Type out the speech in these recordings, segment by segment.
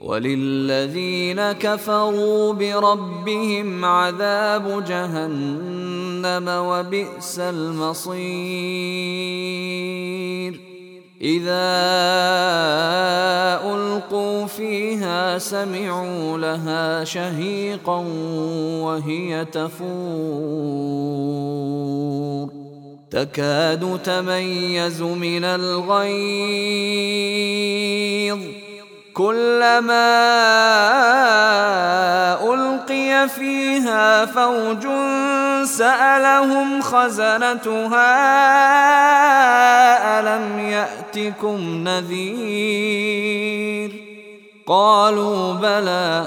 وللذين كفروا بربهم عذاب جهنم وبئس المصير. إذا ألقوا فيها سمعوا لها شهيقا وهي تفور. تكاد تميز من الغيظ. كلما ألقي فيها فوج سألهم خزنتها ألم يأتكم نذير؟ قالوا بلى.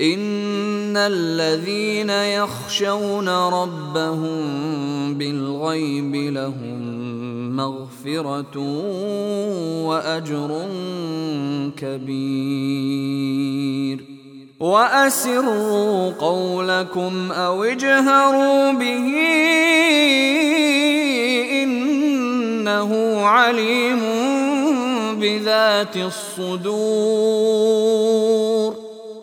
ان الذين يخشون ربهم بالغيب لهم مغفره واجر كبير واسروا قولكم أو اجهروا به انه عليم بذات الصدور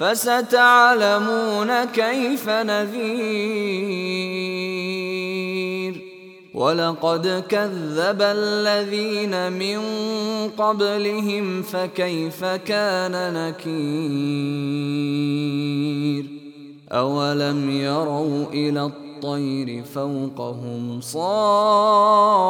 فستعلمون كيف نذير. ولقد كذب الذين من قبلهم فكيف كان نكير. أولم يروا إلى الطير فوقهم صافات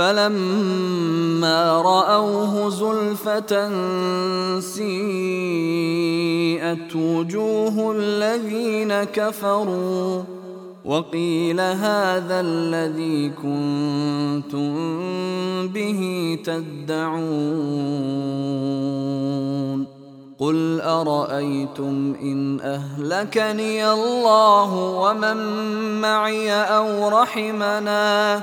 فلما رأوه زلفة سيئت وجوه الذين كفروا وقيل هذا الذي كنتم به تدعون قل أرأيتم إن أهلكني الله ومن معي أو رحمنا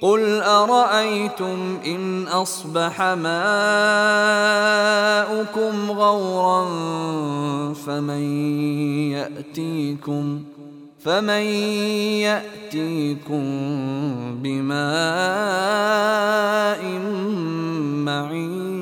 قل ارايتم ان اصبح ماؤكم غورا فمن ياتيكم فمن ياتيكم بماء معين